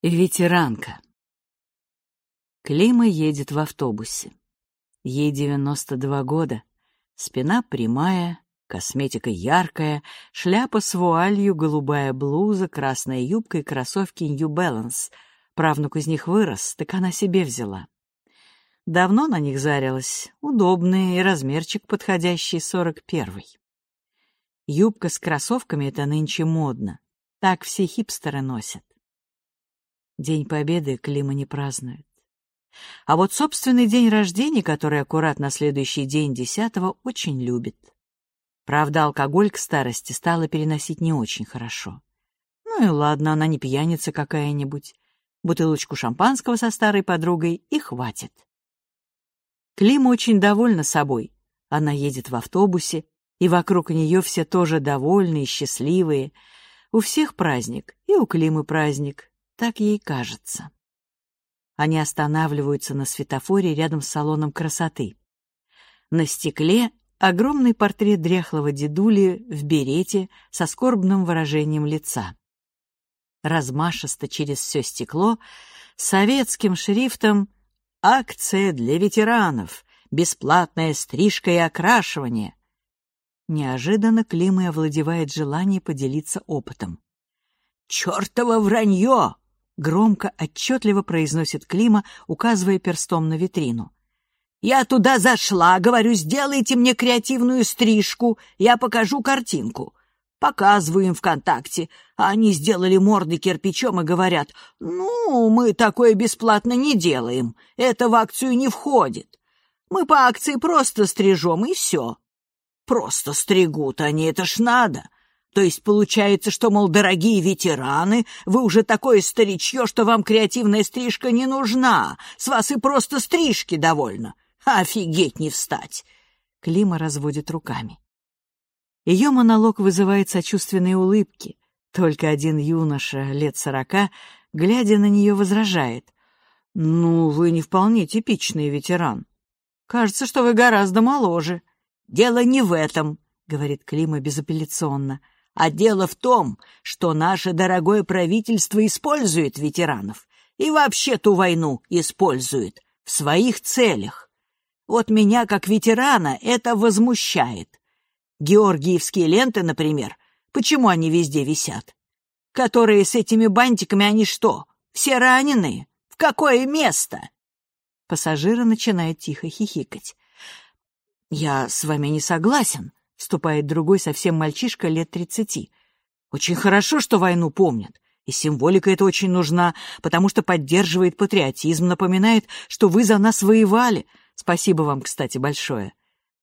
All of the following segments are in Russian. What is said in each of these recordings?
Ветеранка. Клима едет в автобусе. Ей 92 года, спина прямая, косметика яркая, шляпа с вуалью, голубая блуза, красная юбка и кроссовки New Balance. Правнук из них вырос, так она себе взяла. Давно на них зарилась, удобные и размерчик подходящий, 41-й. Юбка с кроссовками — это нынче модно. Так все хипстеры носят. День Победы Клима не празднует. А вот собственный день рождения, который аккурат на следующий день десятого, очень любит. Правда, алкоголь к старости стала переносить не очень хорошо. Ну и ладно, она не пьяница какая-нибудь. Бутылочку шампанского со старой подругой и хватит. Клима очень довольна собой. Она едет в автобусе, и вокруг нее все тоже довольные, счастливые. У всех праздник, и у Климы праздник, так ей кажется. Они останавливаются на светофоре рядом с салоном красоты. На стекле огромный портрет дряхлого дедули в берете со скорбным выражением лица. Размашисто через все стекло советским шрифтом «Акция для ветеранов», «Бесплатная стрижка и окрашивание». Неожиданно Климой овладевает желание поделиться опытом. «Чёртово вранье!» Громко, отчетливо произносит Клима, указывая перстом на витрину. «Я туда зашла, говорю, сделайте мне креативную стрижку, я покажу картинку. Показываю им ВКонтакте, а они сделали морды кирпичом и говорят, «Ну, мы такое бесплатно не делаем, это в акцию не входит. Мы по акции просто стрижем, и все». Просто стригут они, это ж надо. То есть получается, что, мол, дорогие ветераны, вы уже такое старичье, что вам креативная стрижка не нужна. С вас и просто стрижки довольно. Офигеть не встать!» Клима разводит руками. Ее монолог вызывает сочувственные улыбки. Только один юноша, лет сорока, глядя на нее, возражает. «Ну, вы не вполне типичный ветеран. Кажется, что вы гораздо моложе». «Дело не в этом», — говорит Клима безапелляционно. А дело в том, что наше дорогое правительство использует ветеранов и вообще ту войну использует в своих целях. Вот меня, как ветерана, это возмущает. Георгиевские ленты, например, почему они везде висят? Которые с этими бантиками, они что, все раненые? В какое место? Пассажиры начинают тихо хихикать. «Я с вами не согласен», вступает другой совсем мальчишка лет тридцати. Очень хорошо, что войну помнят. И символика эта очень нужна, потому что поддерживает патриотизм, напоминает, что вы за нас воевали. Спасибо вам, кстати, большое.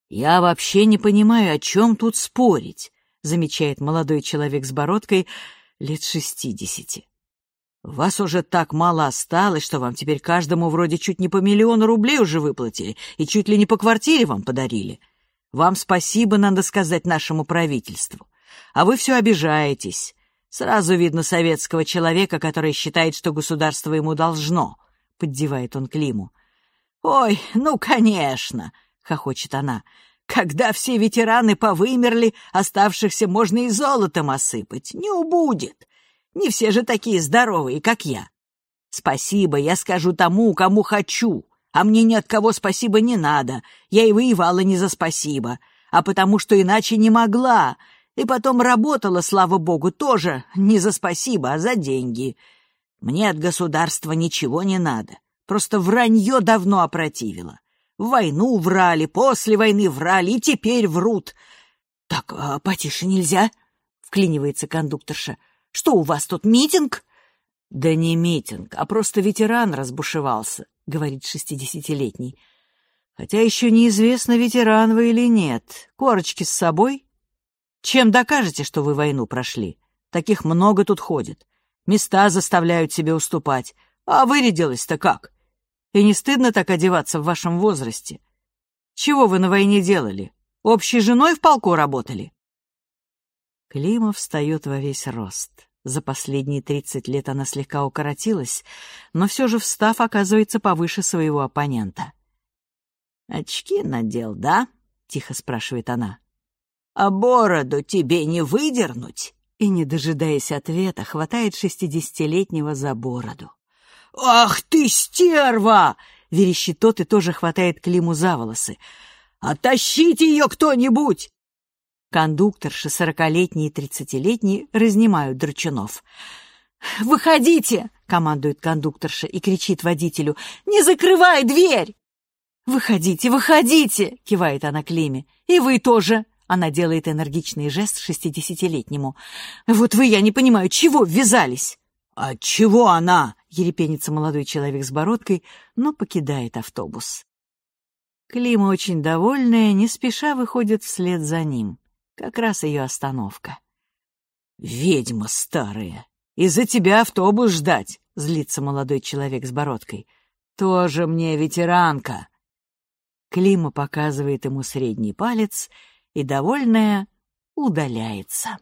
Я вообще не понимаю, о чем тут спорить, замечает молодой человек с бородкой лет шестидесяти. Вас уже так мало осталось, что вам теперь каждому вроде чуть не по миллиону рублей уже выплатили и чуть ли не по квартире вам подарили. Вам спасибо надо сказать нашему правительству. А вы все обижаетесь. Сразу видно советского человека, который считает, что государство ему должно, — поддевает он Климу. «Ой, ну, конечно!» — хохочет она. «Когда все ветераны повымерли, оставшихся можно и золотом осыпать. Не убудет. Не все же такие здоровые, как я. Спасибо я скажу тому, кому хочу. А мне ни от кого спасибо не надо. Я и воевала не за спасибо, а потому что иначе не могла. И потом работала, слава богу, тоже не за спасибо, а за деньги. Мне от государства ничего не надо. Просто вранье давно опротивило. В войну врали, после войны врали и теперь врут. — Так, а потише нельзя? — вклинивается кондукторша. — Что у вас тут, митинг? — Да не митинг, а просто ветеран разбушевался. — говорит шестидесятилетний. «Хотя еще неизвестно, ветеран вы или нет. Корочки с собой? Чем докажете, что вы войну прошли? Таких много тут ходит. Места заставляют себе уступать. А вырядилась-то как? И не стыдно так одеваться в вашем возрасте? Чего вы на войне делали? Общей женой в полку работали?» Климов встает во весь рост. За последние тридцать лет она слегка укоротилась, но все же, встав, оказывается повыше своего оппонента. «Очки надел, да?» — тихо спрашивает она. «А бороду тебе не выдернуть? и, не дожидаясь ответа, хватает шестидесятилетнего за бороду. «Ах ты, стерва!» — верещит тот и тоже хватает Климу за волосы. «Оттащите ее кто-нибудь!» Кондукторши, сорокалетние и тридцатилетние, разнимают Драчунов. «Выходите!» — командует кондукторша и кричит водителю. «Не закрывай дверь!» «Выходите, выходите!» — кивает она Климе. «И вы тоже!» — она делает энергичный жест шестидесятилетнему. «Вот вы, я не понимаю, чего ввязались?» «А чего она?» — ерепенится молодой человек с бородкой, но покидает автобус. Клима, очень довольная, не спеша выходит вслед за ним. Как раз ее остановка. «Ведьма старая! Из-за тебя автобус ждать!» — злится молодой человек с бородкой. «Тоже мне ветеранка!» Клима показывает ему средний палец и, довольная, удаляется.